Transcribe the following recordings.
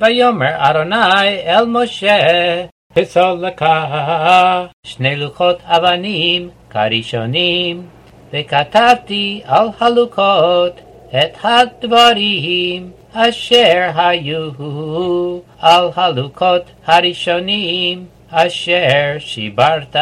ויאמר אדוני אל משה, פסול לך שני לוחות אבנים כראשונים, וכתבתי על הלוקות את הדברים אשר היו על הלוקות הראשונים אשר שיברת.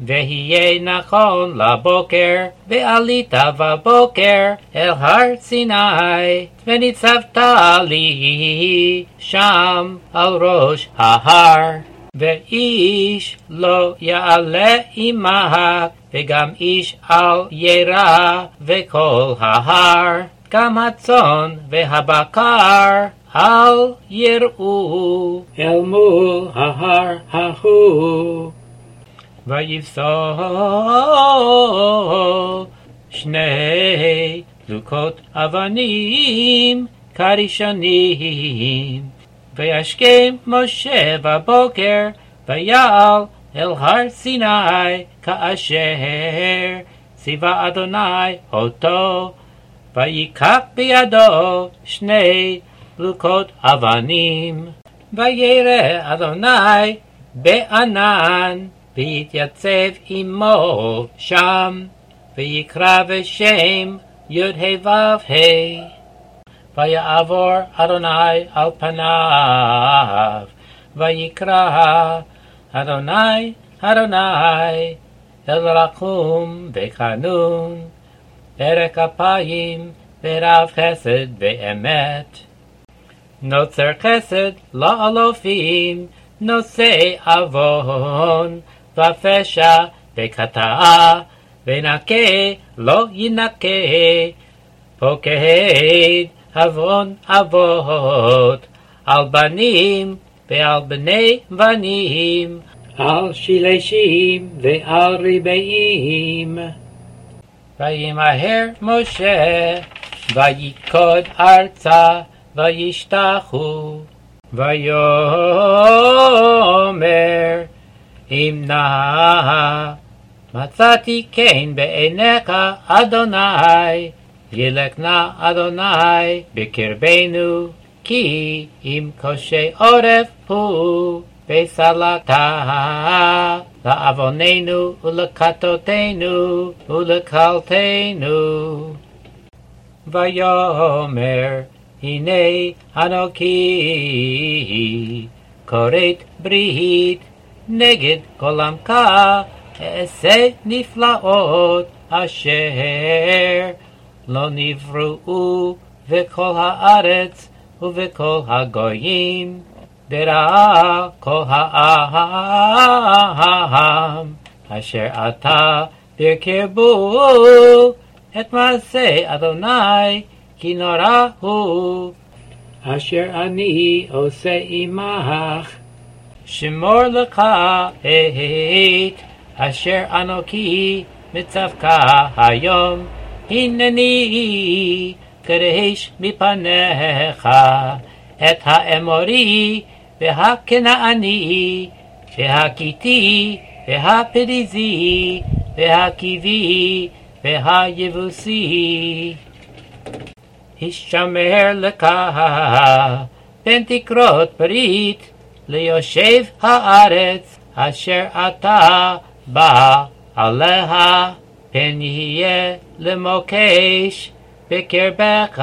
ויהיה נכון לבוקר, ועלית בבוקר אל הר סיני, וניצבת לי שם על ראש ההר. ואיש לא יעלה עמך, וגם איש אל ירא וכל ההר, גם הצאן והבקר אל יראו אל מול ההר ההוא. ויפסול שני לוקות אבנים כראשונים. וישכם משה בבוקר ויעל אל הר סיני כאשר ציווה אדוני אותו ויקח בידו שני לוקות אבנים וירא אדוני בענן ויתייצב עמו שם ויקרא בשם י"ה ו"ה ויעבור אדוני על פניו, ויקרא אדוני, אדוני, אל רחום וחנון, פרק אפיים ורב חסד ואמת. נוצר חסד לאלופים, נושא עוון ופשע וקטעה, ונקה לא ינקה, פוקד עוון אבות, על בנים ועל בני בנים, על שילשים ועל ריבעים. וימהר משה, ויקוד ארצה, וישתחו, ויאמר, אם נא מצאתי כן בעיניך, אדוני, ילך נא אדוני בקרבנו, כי אם קושי עורף הוא, וסלקת לעווננו ולקטותינו ולקלתנו. ויאמר הנה אנוכי כורת ברית נגד כל עמך אעשה נפלאות אשר לא נבראו בכל הארץ ובכל הגויים, בראה כל העם, אשר אתה בקרבו את מעשה אדוני, כי נורא הוא, אשר אני עושה עמך. שמור לך את אשר אנוכי מצווך היום, הנני קרש מפניך את האמורי והכנעני והכיתי והפריזי והקיבי והיבוסי. הישמר לך פן תקרות ברית ליושב הארץ אשר אתה בא עליה פן יהיה למוקש בקרבך.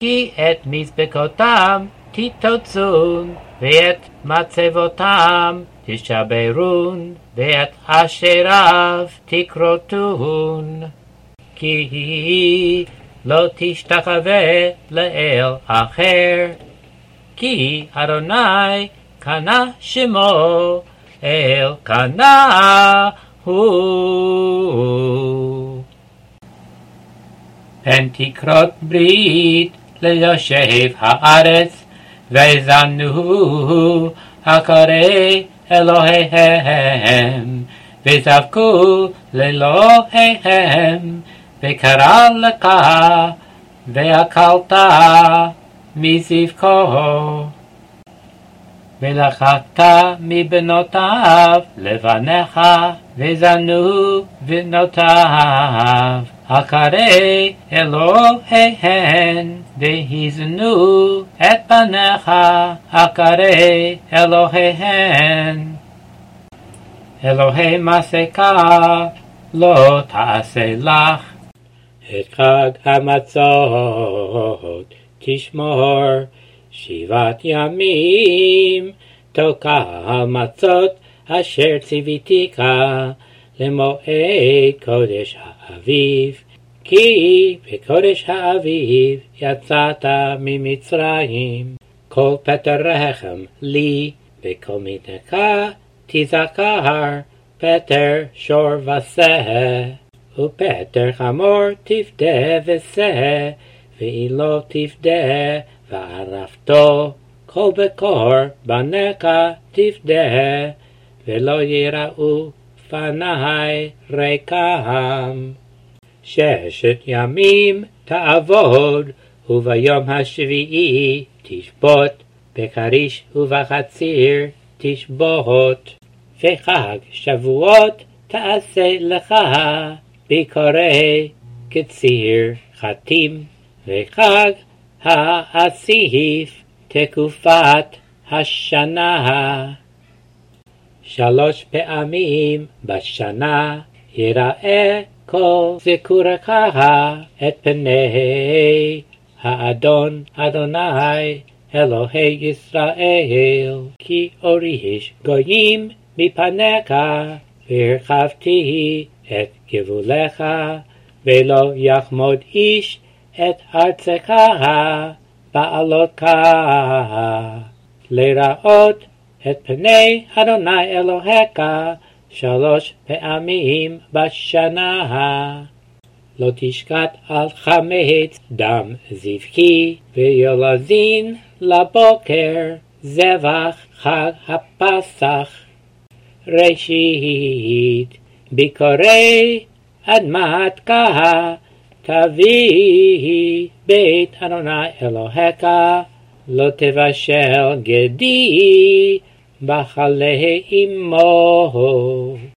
כי את מזבקותם תתוצון, ואת מצבותם תשברון, ואת אשריו תכרותון. כי לא תשתחווה לאל אחר, כי אדוני קנה שמו, אל קנה הוא. פן תקרות ברית ליושב הארץ, וזנו הקורא אלוהיהם, וזבקו לאלוהיהם, וקרא לך, ואכלת מזבקו. ולקחת מבנותיו לבניך, וזנו בנותיו, הקרא אלוהיהן, והזנו את בניך עקרי אלוהיהן. אלוהי מסקה לא תעשה לך. את חג המצות תשמור שבעת ימים תוקע המצות אשר ציוויתיך למועד קודש האביב. כי בקודש האביב יצאת ממצרים, כל פטר רחם לי, וכל מיתך תזכר, פטר שור ושה, ופטר חמור תפדה ושה, ואילו תפדה וערפתו, כל בקור בניך תפדה, ולא יראו פניי ריקם. ששת ימים תעבוד, וביום השביעי תשבות, בכריש ובחציר תשבות. וחג שבועות תעשה לך, ביקורי קציר חתים, וחג האסיף תקופת השנה. שלוש פעמים בשנה יראה כל זכורך את פני האדון אדוני אלוהי ישראל, כי אוריש גויים מפניך, והרחבתי את גבולך, ולא יחמוד איש את ארצך בעלותך, לראות את פני אדוני אלוהיך שלוש פעמים בשנה. לא תשקט על חמץ דם זבחי ויולזין לבוקר זבח חג הפסח. ראשית ביקורי אדמת כה תביא בית אדוני אלוהיך לא תבשל גדי בחלי אמו